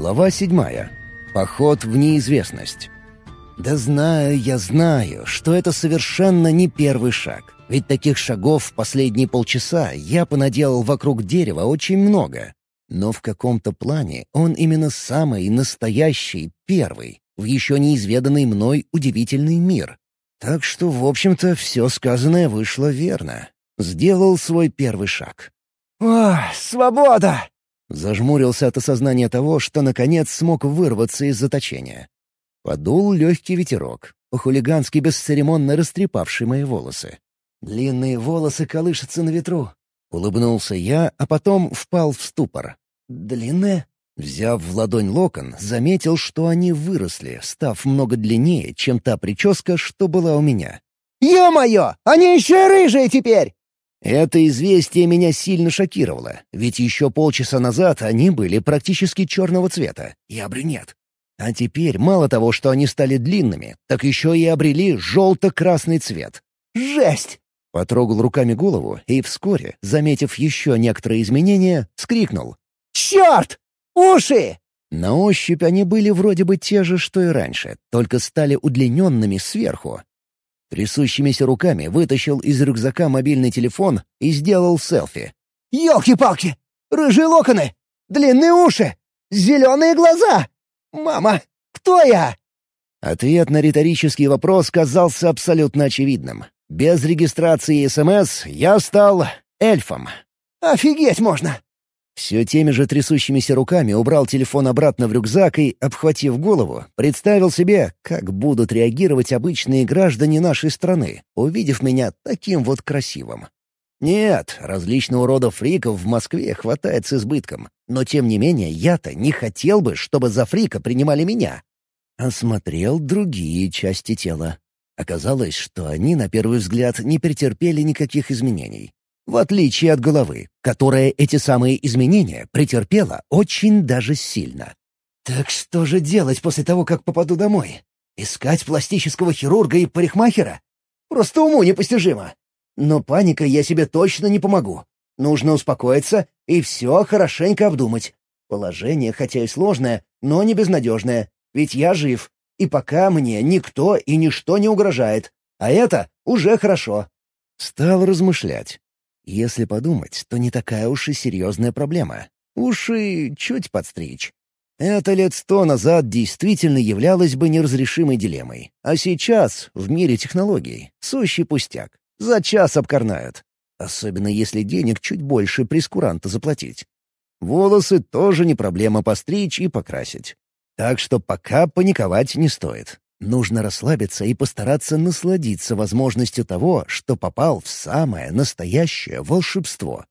Глава седьмая. Поход в неизвестность. Да знаю, я знаю, что это совершенно не первый шаг. Ведь таких шагов в последние полчаса я понаделал вокруг дерева очень много. Но в каком-то плане он именно самый настоящий, первый, в еще неизведанный мной удивительный мир. Так что, в общем-то, все сказанное вышло верно. Сделал свой первый шаг. «О, свобода!» Зажмурился от осознания того, что наконец смог вырваться из заточения. Подул легкий ветерок, по-хулигански бесцеремонно растрепавший мои волосы. Длинные волосы колышутся на ветру. Улыбнулся я, а потом впал в ступор. Длинные? Взяв в ладонь локон, заметил, что они выросли, став много длиннее, чем та прическа, что была у меня. «Ё-моё! Они еще и рыжие теперь!» Это известие меня сильно шокировало, ведь еще полчаса назад они были практически черного цвета. Я брюнет. А теперь мало того, что они стали длинными, так еще и обрели желто-красный цвет. «Жесть!» Потрогал руками голову и вскоре, заметив еще некоторые изменения, скрикнул. «Черт! Уши!» На ощупь они были вроде бы те же, что и раньше, только стали удлиненными сверху, Трясущимися руками вытащил из рюкзака мобильный телефон и сделал селфи. «Елки-палки! Рыжие локоны! Длинные уши! Зеленые глаза! Мама, кто я?» Ответ на риторический вопрос казался абсолютно очевидным. Без регистрации СМС я стал эльфом. «Офигеть можно! Все теми же трясущимися руками убрал телефон обратно в рюкзак и, обхватив голову, представил себе, как будут реагировать обычные граждане нашей страны, увидев меня таким вот красивым. Нет, различного рода фриков в Москве хватает с избытком, но тем не менее я-то не хотел бы, чтобы за фрика принимали меня. Осмотрел другие части тела. Оказалось, что они, на первый взгляд, не претерпели никаких изменений в отличие от головы, которая эти самые изменения претерпела очень даже сильно. «Так что же делать после того, как попаду домой? Искать пластического хирурга и парикмахера? Просто уму непостижимо. Но паникой я себе точно не помогу. Нужно успокоиться и все хорошенько обдумать. Положение хотя и сложное, но не безнадежное, ведь я жив, и пока мне никто и ничто не угрожает, а это уже хорошо». Стал размышлять. Если подумать, то не такая уж и серьезная проблема. Уши чуть подстричь. Это лет сто назад действительно являлось бы неразрешимой дилеммой. А сейчас, в мире технологий, сущий пустяк. За час обкорнают. Особенно если денег чуть больше прескуранта заплатить. Волосы тоже не проблема постричь и покрасить. Так что пока паниковать не стоит. Нужно расслабиться и постараться насладиться возможностью того, что попал в самое настоящее волшебство.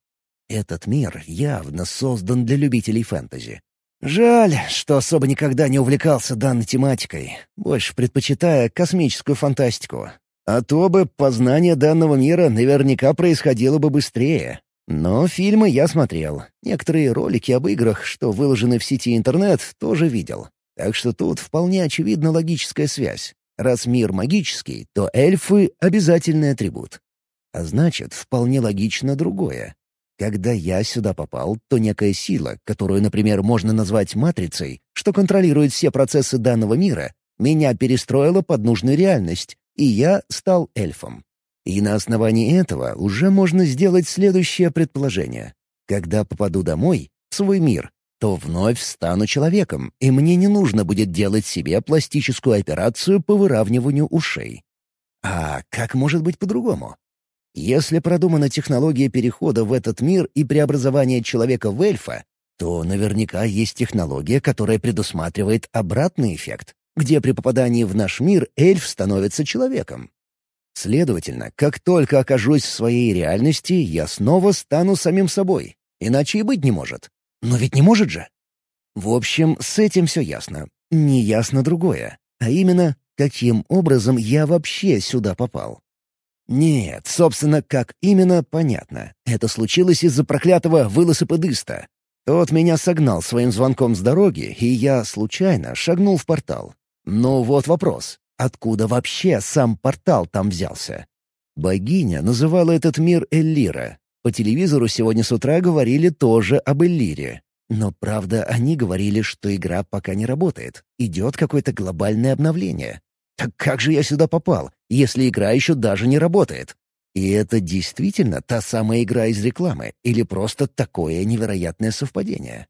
Этот мир явно создан для любителей фэнтези. Жаль, что особо никогда не увлекался данной тематикой, больше предпочитая космическую фантастику. А то бы познание данного мира наверняка происходило бы быстрее. Но фильмы я смотрел. Некоторые ролики об играх, что выложены в сети интернет, тоже видел. Так что тут вполне очевидна логическая связь. Раз мир магический, то эльфы — обязательный атрибут. А значит, вполне логично другое. Когда я сюда попал, то некая сила, которую, например, можно назвать матрицей, что контролирует все процессы данного мира, меня перестроила под нужную реальность, и я стал эльфом. И на основании этого уже можно сделать следующее предположение. Когда попаду домой, в свой мир, то вновь стану человеком, и мне не нужно будет делать себе пластическую операцию по выравниванию ушей. А как может быть по-другому? Если продумана технология перехода в этот мир и преобразования человека в эльфа, то наверняка есть технология, которая предусматривает обратный эффект, где при попадании в наш мир эльф становится человеком. Следовательно, как только окажусь в своей реальности, я снова стану самим собой. Иначе и быть не может. Но ведь не может же. В общем, с этим все ясно. Не ясно другое. А именно, каким образом я вообще сюда попал. Нет, собственно, как именно, понятно. Это случилось из-за проклятого вылосопедиста. Тот меня согнал своим звонком с дороги, и я случайно шагнул в портал. Но вот вопрос. Откуда вообще сам портал там взялся? Богиня называла этот мир Эллира, по телевизору сегодня с утра говорили тоже об Эллире. Но правда, они говорили, что игра пока не работает. Идет какое-то глобальное обновление. Так как же я сюда попал, если игра еще даже не работает? И это действительно та самая игра из рекламы или просто такое невероятное совпадение?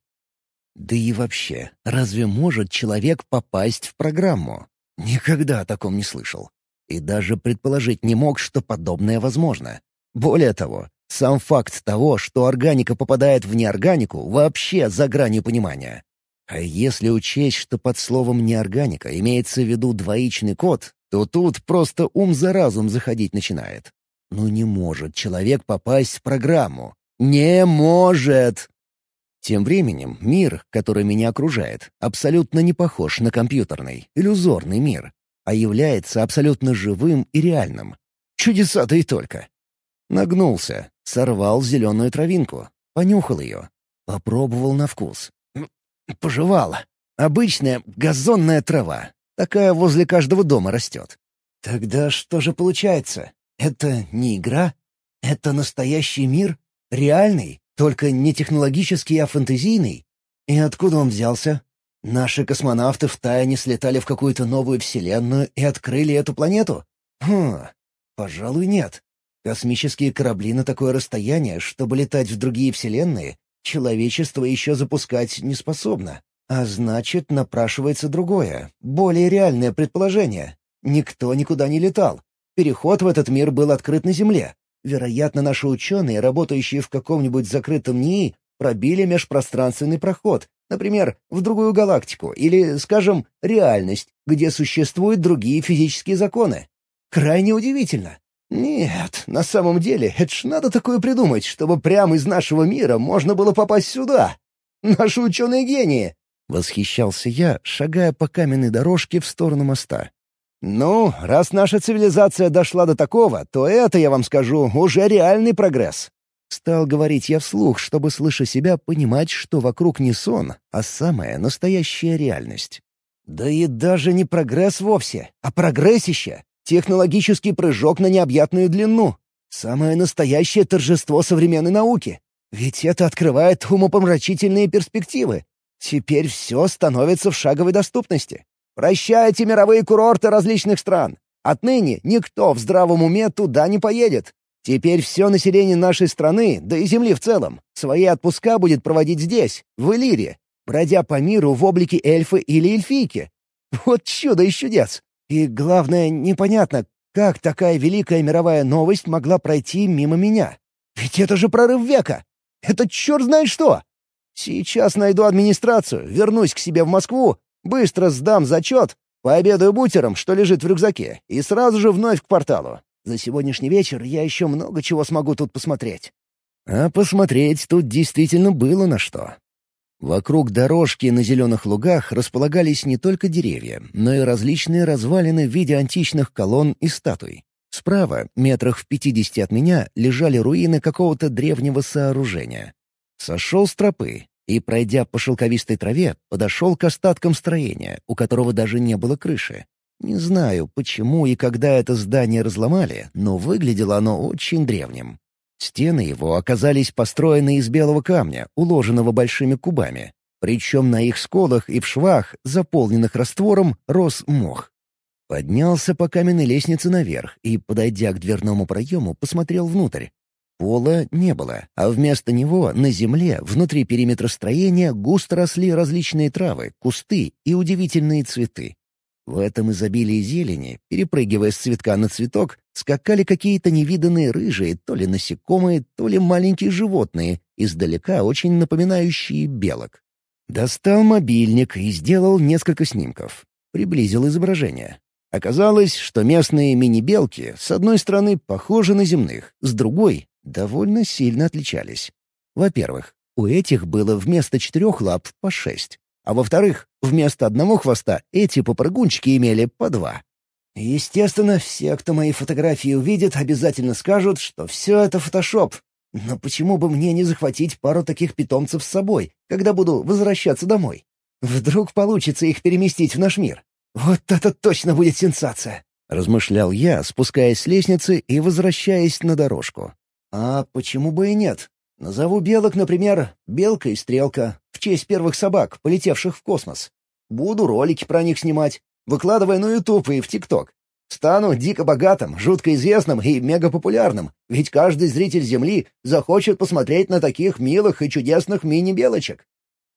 Да и вообще, разве может человек попасть в программу? Никогда о таком не слышал. И даже предположить не мог, что подобное возможно. Более того, сам факт того, что органика попадает в неорганику, вообще за гранью понимания. А если учесть, что под словом «неорганика» имеется в виду двоичный код, то тут просто ум за разум заходить начинает. Ну не может человек попасть в программу. Не может! Тем временем мир, который меня окружает, абсолютно не похож на компьютерный, иллюзорный мир, а является абсолютно живым и реальным. Чудеса-то и только. Нагнулся, сорвал зеленую травинку, понюхал ее, попробовал на вкус. Пожевал. Обычная газонная трава. Такая возле каждого дома растет. Тогда что же получается? Это не игра? Это настоящий мир? Реальный? Только не технологический, а фэнтезийный? И откуда он взялся? Наши космонавты втайне слетали в какую-то новую вселенную и открыли эту планету? Хм, пожалуй, нет. Космические корабли на такое расстояние, чтобы летать в другие вселенные, человечество еще запускать не способно. А значит, напрашивается другое, более реальное предположение. Никто никуда не летал. Переход в этот мир был открыт на Земле. Вероятно, наши ученые, работающие в каком-нибудь закрытом НИИ, пробили межпространственный проход, например, в другую галактику или, скажем, реальность, где существуют другие физические законы. Крайне удивительно. Нет, на самом деле, это ж надо такое придумать, чтобы прямо из нашего мира можно было попасть сюда. Наши ученые гении!» — восхищался я, шагая по каменной дорожке в сторону моста. «Ну, раз наша цивилизация дошла до такого, то это, я вам скажу, уже реальный прогресс». Стал говорить я вслух, чтобы, слыша себя, понимать, что вокруг не сон, а самая настоящая реальность. «Да и даже не прогресс вовсе, а прогрессище. Технологический прыжок на необъятную длину. Самое настоящее торжество современной науки. Ведь это открывает умопомрачительные перспективы. Теперь все становится в шаговой доступности. Прощайте мировые курорты различных стран. Отныне никто в здравом уме туда не поедет. Теперь все население нашей страны, да и Земли в целом, свои отпуска будет проводить здесь, в Элире, бродя по миру в облике эльфа или эльфийки. Вот чудо и чудес! И главное, непонятно, как такая великая мировая новость могла пройти мимо меня. Ведь это же прорыв века! Это черт знает что! Сейчас найду администрацию, вернусь к себе в Москву, быстро сдам зачет, пообедаю бутером, что лежит в рюкзаке, и сразу же вновь к порталу. За сегодняшний вечер я еще много чего смогу тут посмотреть. А посмотреть тут действительно было на что. Вокруг дорожки на зеленых лугах располагались не только деревья, но и различные развалины в виде античных колонн и статуй. Справа, метрах в пятидесяти от меня, лежали руины какого-то древнего сооружения. Сошел с тропы и, пройдя по шелковистой траве, подошел к остаткам строения, у которого даже не было крыши. Не знаю, почему и когда это здание разломали, но выглядело оно очень древним. Стены его оказались построены из белого камня, уложенного большими кубами. Причем на их сколах и в швах, заполненных раствором, рос мох. Поднялся по каменной лестнице наверх и, подойдя к дверному проему, посмотрел внутрь. Пола не было, а вместо него на земле, внутри периметра строения, густо росли различные травы, кусты и удивительные цветы. В этом изобилии зелени, перепрыгивая с цветка на цветок, скакали какие-то невиданные рыжие, то ли насекомые, то ли маленькие животные, издалека очень напоминающие белок. Достал мобильник и сделал несколько снимков. Приблизил изображение. Оказалось, что местные мини-белки с одной стороны похожи на земных, с другой — довольно сильно отличались. Во-первых, у этих было вместо четырех лап по шесть. А во-вторых, вместо одного хвоста эти попрыгунчики имели по два. Естественно, все, кто мои фотографии увидит, обязательно скажут, что все это фотошоп. Но почему бы мне не захватить пару таких питомцев с собой, когда буду возвращаться домой? Вдруг получится их переместить в наш мир? Вот это точно будет сенсация!» — размышлял я, спускаясь с лестницы и возвращаясь на дорожку. «А почему бы и нет? Назову белок, например, белка и стрелка. В честь первых собак, полетевших в космос. Буду ролики про них снимать, выкладывая на YouTube и в ТикТок. Стану дико богатым, жутко известным и мегапопулярным, ведь каждый зритель Земли захочет посмотреть на таких милых и чудесных мини-белочек.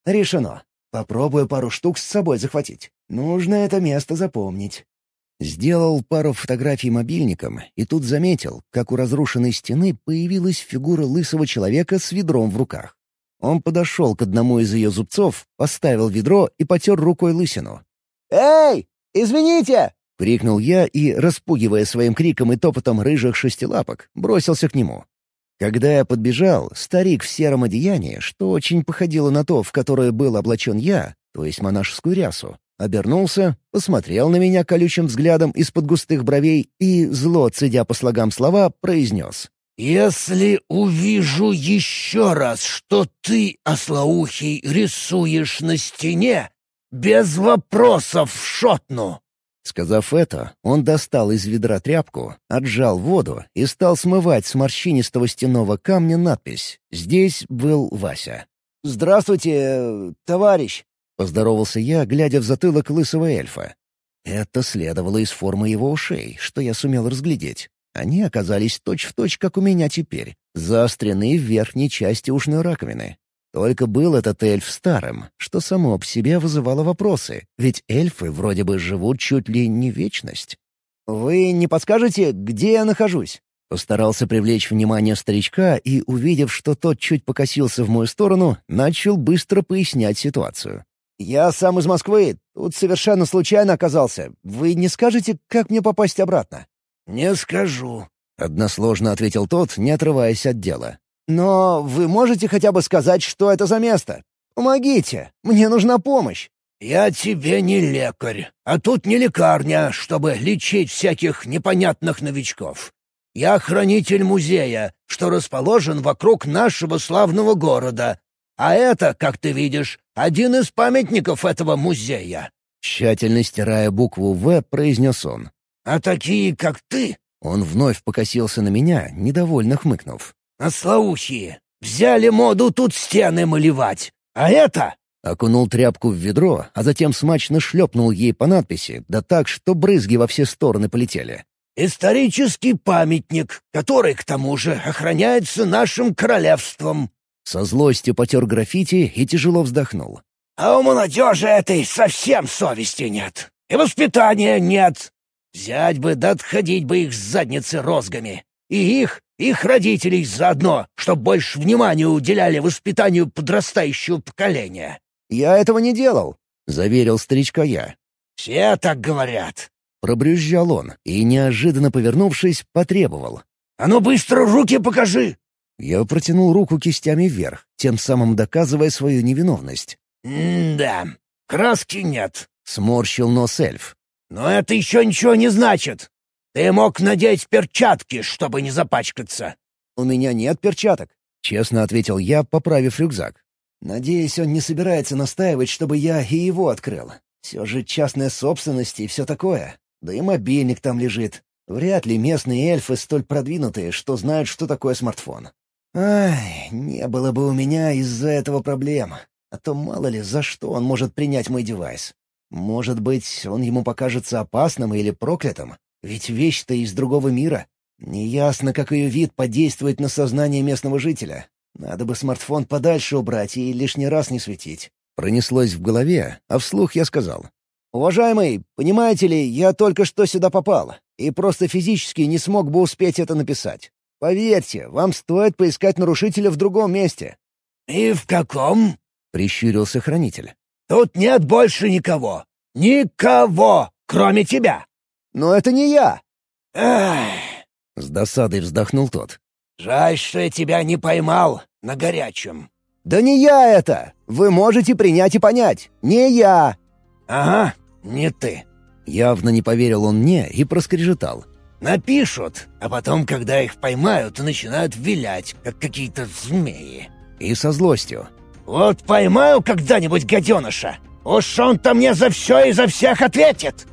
Решено. Попробую пару штук с собой захватить. Нужно это место запомнить. Сделал пару фотографий мобильником и тут заметил, как у разрушенной стены появилась фигура лысого человека с ведром в руках. Он подошел к одному из ее зубцов, поставил ведро и потер рукой лысину. «Эй, извините!» — крикнул я и, распугивая своим криком и топотом рыжих шестилапок, бросился к нему. Когда я подбежал, старик в сером одеянии, что очень походило на то, в которое был облачен я, то есть монашескую рясу, обернулся, посмотрел на меня колючим взглядом из-под густых бровей и, зло цедя по слогам слова, произнес. «Если увижу еще раз, что ты, ослоухий, рисуешь на стене, без вопросов шотну!» Сказав это, он достал из ведра тряпку, отжал воду и стал смывать с морщинистого стенного камня надпись «Здесь был Вася». «Здравствуйте, товарищ!» — поздоровался я, глядя в затылок лысого эльфа. Это следовало из формы его ушей, что я сумел разглядеть. Они оказались точь-в-точь, точь, как у меня теперь, заострены в верхней части ушной раковины. Только был этот эльф старым, что само по себе вызывало вопросы, ведь эльфы вроде бы живут чуть ли не вечность. «Вы не подскажете, где я нахожусь?» Постарался привлечь внимание старичка и, увидев, что тот чуть покосился в мою сторону, начал быстро пояснять ситуацию. «Я сам из Москвы, тут совершенно случайно оказался. Вы не скажете, как мне попасть обратно?» «Не скажу», — односложно ответил тот, не отрываясь от дела. «Но вы можете хотя бы сказать, что это за место? Помогите, мне нужна помощь». «Я тебе не лекарь, а тут не лекарня, чтобы лечить всяких непонятных новичков. Я хранитель музея, что расположен вокруг нашего славного города. А это, как ты видишь, один из памятников этого музея». Тщательно стирая букву «В», произнес он. А такие, как ты...» Он вновь покосился на меня, недовольно хмыкнув. «Ослоухие! Взяли моду тут стены малевать! А это...» Окунул тряпку в ведро, а затем смачно шлепнул ей по надписи, да так, что брызги во все стороны полетели. «Исторический памятник, который, к тому же, охраняется нашим королевством». Со злостью потер граффити и тяжело вздохнул. «А у молодежи этой совсем совести нет. И воспитания нет. Взять бы да отходить бы их с задницы розгами. И их, их родителей заодно, чтоб больше внимания уделяли воспитанию подрастающего поколения». «Я этого не делал», — заверил старичка я. «Все так говорят», — пробрюзжал он и, неожиданно повернувшись, потребовал. «А ну быстро руки покажи!» Я протянул руку кистями вверх, тем самым доказывая свою невиновность. «М-да, краски нет», — сморщил нос эльф. «Но это еще ничего не значит. Ты мог надеть перчатки, чтобы не запачкаться». «У меня нет перчаток», — честно ответил я, поправив рюкзак. «Надеюсь, он не собирается настаивать, чтобы я и его открыл. Все же частная собственность и все такое. Да и мобильник там лежит. Вряд ли местные эльфы столь продвинутые, что знают, что такое смартфон. Ай, не было бы у меня из-за этого проблем. А то мало ли, за что он может принять мой девайс. Может быть, он ему покажется опасным или проклятым? Ведь вещь-то из другого мира. Неясно, как ее вид подействует на сознание местного жителя. Надо бы смартфон подальше убрать и лишний раз не светить. Пронеслось в голове, а вслух я сказал. «Уважаемый, понимаете ли, я только что сюда попал, и просто физически не смог бы успеть это написать. Поверьте, вам стоит поискать нарушителя в другом месте». «И в каком?» — прищурился хранитель. Тут нет больше никого. Никого, кроме тебя. Но это не я. Эх. С досадой вздохнул тот. Жаль, что я тебя не поймал на горячем. Да не я это. Вы можете принять и понять. Не я. Ага, не ты. Явно не поверил он мне и проскрежетал. Напишут, а потом, когда их поймают, начинают вилять, как какие-то змеи. И со злостью. Вот поймаю когда-нибудь гаденыша, уж он-то мне за все и за всех ответит!»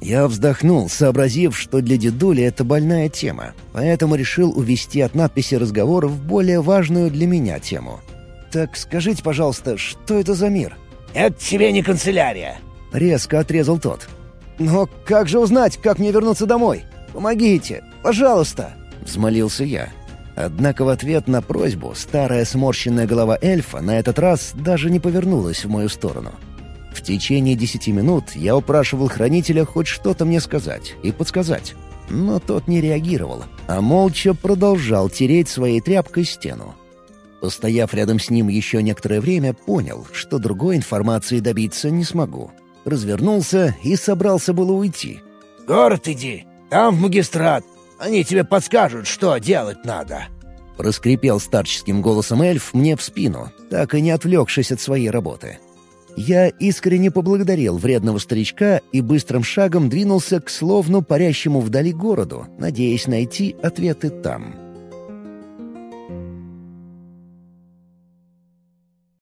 Я вздохнул, сообразив, что для дедули это больная тема, поэтому решил увести от надписи разговора в более важную для меня тему. «Так скажите, пожалуйста, что это за мир?» «Это тебе не канцелярия!» — резко отрезал тот. «Но как же узнать, как мне вернуться домой? Помогите, пожалуйста!» — взмолился я. Однако в ответ на просьбу старая сморщенная голова эльфа на этот раз даже не повернулась в мою сторону. В течение десяти минут я упрашивал хранителя хоть что-то мне сказать и подсказать. Но тот не реагировал, а молча продолжал тереть своей тряпкой стену. Постояв рядом с ним еще некоторое время, понял, что другой информации добиться не смогу. Развернулся и собрался было уйти. «Город иди, там в магистрат. Они тебе подскажут, что делать надо». Проскрипел старческим голосом эльф мне в спину, так и не отвлекшись от своей работы. Я искренне поблагодарил вредного старичка и быстрым шагом двинулся к словно парящему вдали городу, надеясь найти ответы там.